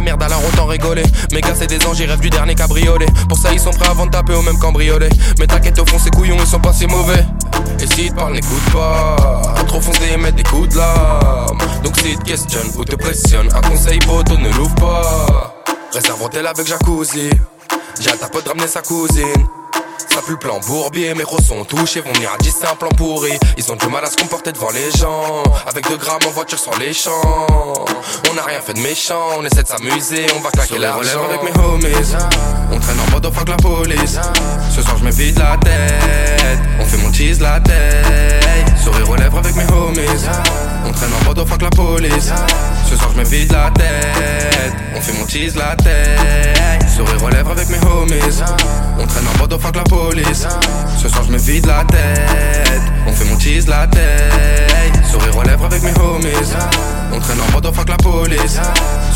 merde, alors autant rigoler. Mes gars, c'est des anges, ils rêvent du dernier cabriolet. Pour ça, ils sont prêts avant de taper au même cambriolet. Mais t'inquiète, au fond, ces couillons, ils sont pas si mauvais. Et si te parlent, n'écoute pas. Trop foncé et mettre des coups de lame. Donc si te questionne ou te pressionne, un conseil poteau, ne l'ouvre pas. Réserve hôtel avec jacuzzi. J'ai à ta pote ramener sa cousine. Ça pue le plan bourbier, mes gros sont touchés, vont venir à 10, c'est un plan pourri. Ils ont du mal à se comporter devant les gens. Avec 2 grammes en voiture sans les champs. On n'a rien fait de méchant, on essaie de s'amuser, on va claquer la relève avec mes homies. On traîne en mode fuck la police. Ce soir je me vide la tête, on fait mon cheese la tête. Sourire aux lèvres avec mes homies. On traîne en mode fuck la police. Ce soir je me vide la tête, on fait mon cheese la tête. Sourire aux lèvres avec mes homies. On traîne en mode fuck la police. Ce soir je me vide la tête, on fait mon cheese la tête. Sourire aux lèvres avec mes homies. On traîne en mode fuck la police.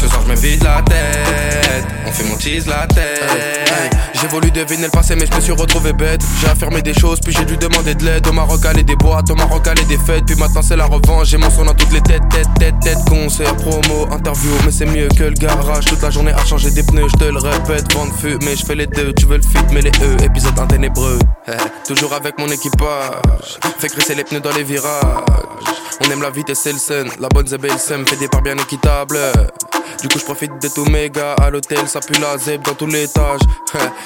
Ce soir je me vide la tête, on fait mon cheese la tête. J'ai voulu deviner le passé mais je me suis retrouvé bête. J'ai affirmé des choses puis j'ai dû demander de l'aide. Au Maroc aller des boîtes, au Maroc aller des fêtes. Puis maintenant c'est la revanche, j'ai mon son dans toutes les têtes Tête, tête, tête, concert, promo, interview. Mais c'est mieux que le garage, toute la journée à changer des pneus Je te le répète, vente mais je fais les deux. Tu veux le fit mais les E, épisode un ténébreux Eh, Toujours avec mon équipage. Fait crisser les pneus dans les virages. On aime la vitesse et le la bonne et le Fait des parts bien équitables du coup je profite mes gars à l'hôtel, ça pue la zeb dans tous les étages.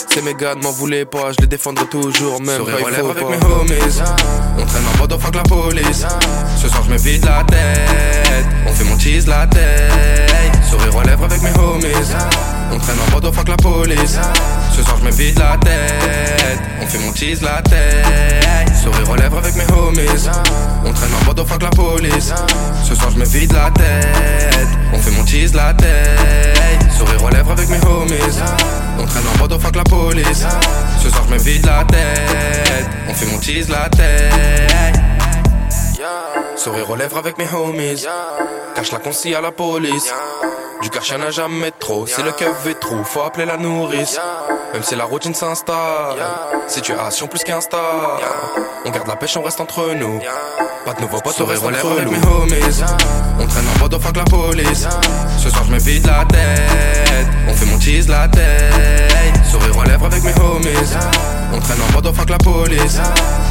Ces gars ne m'en voulaient pas, je les défendrai toujours même Sourire quand aux il lèvres faut avec pas. mes homies. On traîne en mode fuck la police. Ce soir je me vide la tête, on fait mon cheese la tête. Sourire aux lèvres avec mes homies. On traîne en mode fuck la police. Ce soir je me vide la tête, fait mon cheese la tête. Sourire aux lèvres avec mes homies. On traîne en mode fuck la police. Ce soir je me vide la tête, on fait mon cheese la tête. Sourire aux lèvres avec mes homies. On traîne en mode fuck la police. Ce soir je me vide la tête, on fait mon cheese la tête. Sourire aux lèvres avec mes homies. Cache la concis à la police. Du cash y'en a jamais trop. Si le keuf est trop, faut appeler la nourrice. Même si la routine s'installe. Situation plus qu'insta. On garde la pêche, on reste entre nous. Pas de nouveau potes, on reste entre avec mes homies. On traîne en mode fuck la police. Ce soir je me vide la tête, on fait mon cheese la tête. Sourire aux lèvres avec mes homies. On traîne en mode fuck la police.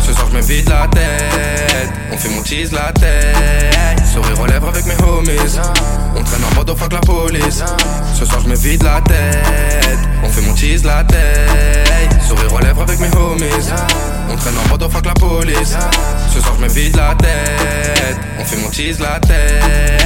Ce soir je me vide la tête, on fait mon cheese la tête. Sourire aux lèvres avec mes homies. On traîne en mode fuck la police. Ce soir je me vide la tête, on fait mon cheese la tête. Sourire aux lèvres avec mes homies. On traîne en mode fuck la police. Ce soir je me vide la tête, on fait mon cheese la tête.